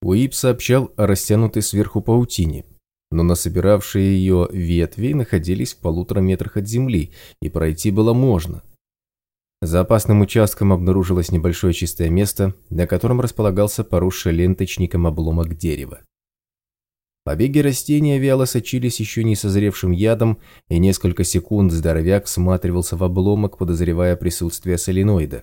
Уип сообщал о растянутой сверху паутине, но насобиравшие ее ветви находились в полутора метрах от земли, и пройти было можно. За опасным участком обнаружилось небольшое чистое место, на котором располагался поросший ленточником обломок дерева. Побеги растения вяло сочились еще не созревшим ядом, и несколько секунд здоровяк всматривался в обломок, подозревая присутствие соленоида.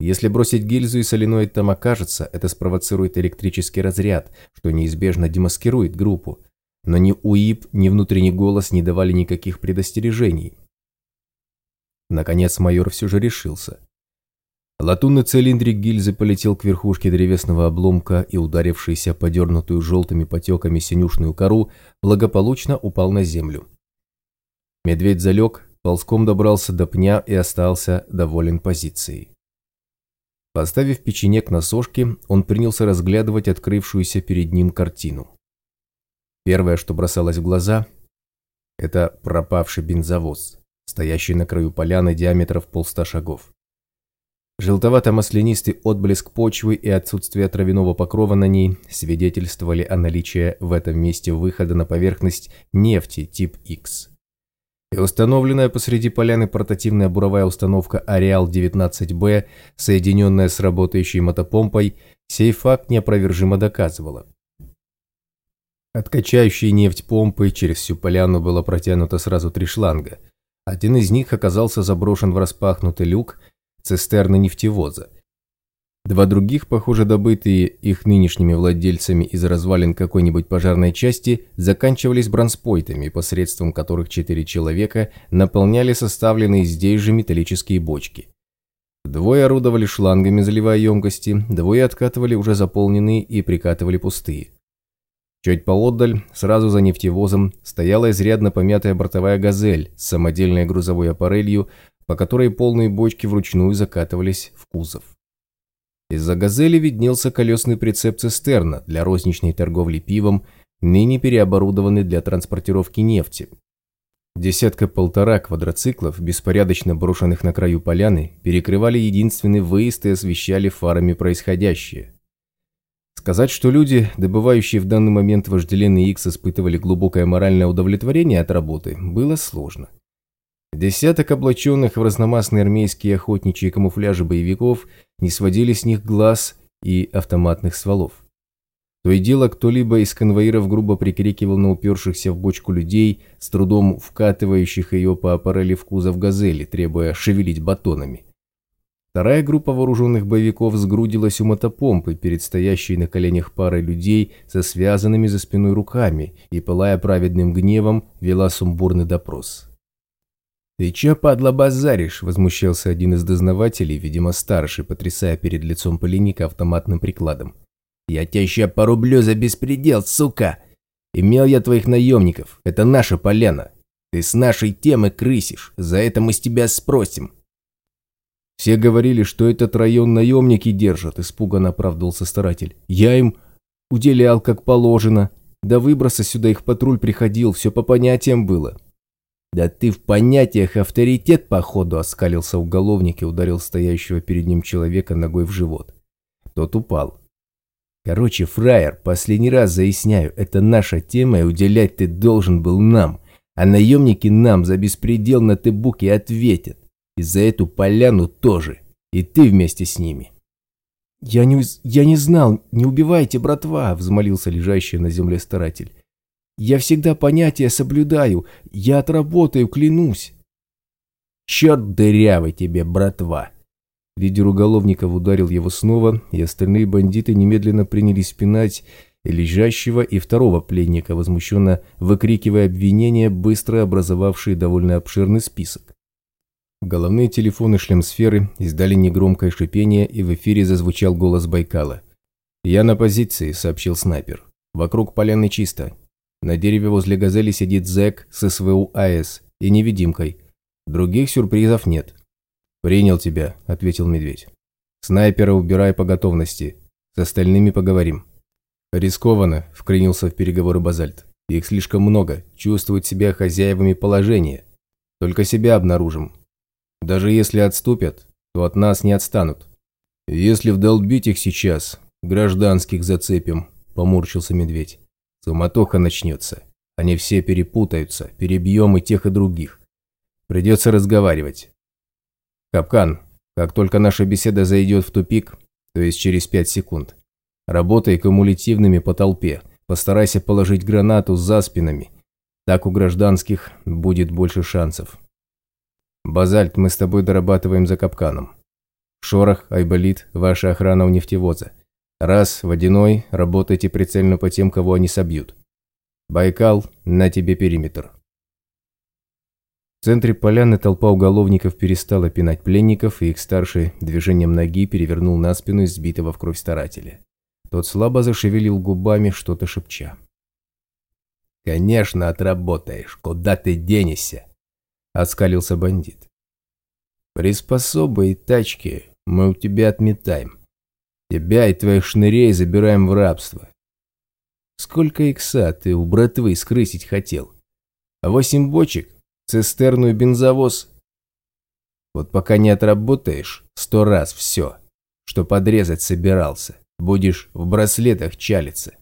Если бросить гильзу и соленоид там окажется, это спровоцирует электрический разряд, что неизбежно демаскирует группу. Но ни УИП, ни внутренний голос не давали никаких предостережений. Наконец майор все же решился. Латунный цилиндрик гильзы полетел к верхушке древесного обломка и, ударившийся подернутую желтыми потеками синюшную кору, благополучно упал на землю. Медведь залег, ползком добрался до пня и остался доволен позицией. Поставив печенек на сошке, он принялся разглядывать открывшуюся перед ним картину. Первое, что бросалось в глаза, это пропавший бензовоз, стоящий на краю поляны диаметром полста шагов. Желтовато-маслянистый отблеск почвы и отсутствие травяного покрова на ней свидетельствовали о наличии в этом месте выхода на поверхность нефти тип X. И установленная посреди поляны портативная буровая установка Ареал-19Б, соединенная с работающей мотопомпой, сей факт неопровержимо доказывала. От качающей нефть помпы через всю поляну было протянуто сразу три шланга. Один из них оказался заброшен в распахнутый люк, цистерны нефтевоза. Два других, похоже добытые их нынешними владельцами из развалин какой-нибудь пожарной части, заканчивались бронспойтами, посредством которых четыре человека наполняли составленные здесь же металлические бочки. Двое орудовали шлангами, заливая емкости, двое откатывали уже заполненные и прикатывали пустые. Чуть поотдаль, сразу за нефтевозом, стояла изрядно помятая бортовая «Газель» с самодельной грузовой аппарелью, по которой полные бочки вручную закатывались в кузов. Из-за «Газели» виднелся колесный прицеп «Цистерна» для розничной торговли пивом, ныне переоборудованный для транспортировки нефти. Десятка-полтора квадроциклов, беспорядочно брошенных на краю поляны, перекрывали единственный выезд и освещали фарами происходящее. Сказать, что люди, добывающие в данный момент вожделенный X, испытывали глубокое моральное удовлетворение от работы, было сложно. Десяток облаченных в разномастные армейские охотничьи камуфляжи боевиков не сводили с них глаз и автоматных стволов. То и дело, кто-либо из конвоиров грубо прикрикивал на упершихся в бочку людей, с трудом вкатывающих ее по аппарели в кузов «Газели», требуя шевелить батонами. Вторая группа вооруженных боевиков сгрудилась у мотопомпы перед стоящей на коленях парой людей со связанными за спиной руками и, пылая праведным гневом, вела сумбурный допрос. «Ты чё, падла, базаришь?» – возмущался один из дознавателей, видимо старший, потрясая перед лицом пленника автоматным прикладом. «Я тебя ща порублю за беспредел, сука! Имел я твоих наемников, это наша полена. Ты с нашей темы крысишь, за это мы с тебя спросим». «Все говорили, что этот район наемники держат», – испуганно оправдывался старатель. «Я им уделял как положено. До выброса сюда их патруль приходил, все по понятиям было. «Да ты в понятиях авторитет, походу!» – оскалился уголовник и ударил стоящего перед ним человека ногой в живот. Тот упал. «Короче, фраер, последний раз заясняю, это наша тема, и уделять ты должен был нам, а наемники нам за беспредел на Тебуке ответят. И за эту поляну тоже, и ты вместе с ними». «Я не, я не знал, не убивайте, братва!» – взмолился лежащий на земле старатель. Я всегда понятия соблюдаю, я отработаю, клянусь. Черт дырявый тебе, братва. Лидер уголовников ударил его снова, и остальные бандиты немедленно принялись пинать лежащего и второго пленника, возмущенно выкрикивая обвинения, быстро образовавшие довольно обширный список. Головные телефоны шлемсферы издали негромкое шипение, и в эфире зазвучал голос Байкала. «Я на позиции», — сообщил снайпер. «Вокруг поляны чисто. На дереве возле газели сидит зэк с СВУ АЭС и невидимкой. Других сюрпризов нет. «Принял тебя», — ответил медведь. «Снайпера убирай по готовности. С остальными поговорим». «Рискованно», — вклинился в переговоры Базальт. «Их слишком много, чувствуют себя хозяевами положения. Только себя обнаружим. Даже если отступят, то от нас не отстанут. Если вдолбить их сейчас, гражданских зацепим», – поморщился медведь. «Суматоха начнется. Они все перепутаются, перебьем и тех, и других. Придется разговаривать. Капкан, как только наша беседа зайдет в тупик, то есть через пять секунд, работай кумулятивными по толпе, постарайся положить гранату за спинами. Так у гражданских будет больше шансов. Базальт, мы с тобой дорабатываем за капканом. Шорох, Айболит, ваша охрана у нефтевоза. Раз, водяной, работайте прицельно по тем, кого они собьют. Байкал, на тебе периметр. В центре поляны толпа уголовников перестала пинать пленников, и их старший движением ноги перевернул на спину избитого в кровь старателя. Тот слабо зашевелил губами, что-то шепча. «Конечно, отработаешь. Куда ты денешься?» – оскалился бандит. «Приспособы и тачки мы у тебя отметаем. Тебя и твоих шнырей забираем в рабство. Сколько икса ты у братвы скрысить хотел? Восемь бочек? Цистерну и бензовоз? Вот пока не отработаешь сто раз все, что подрезать собирался, будешь в браслетах чалиться.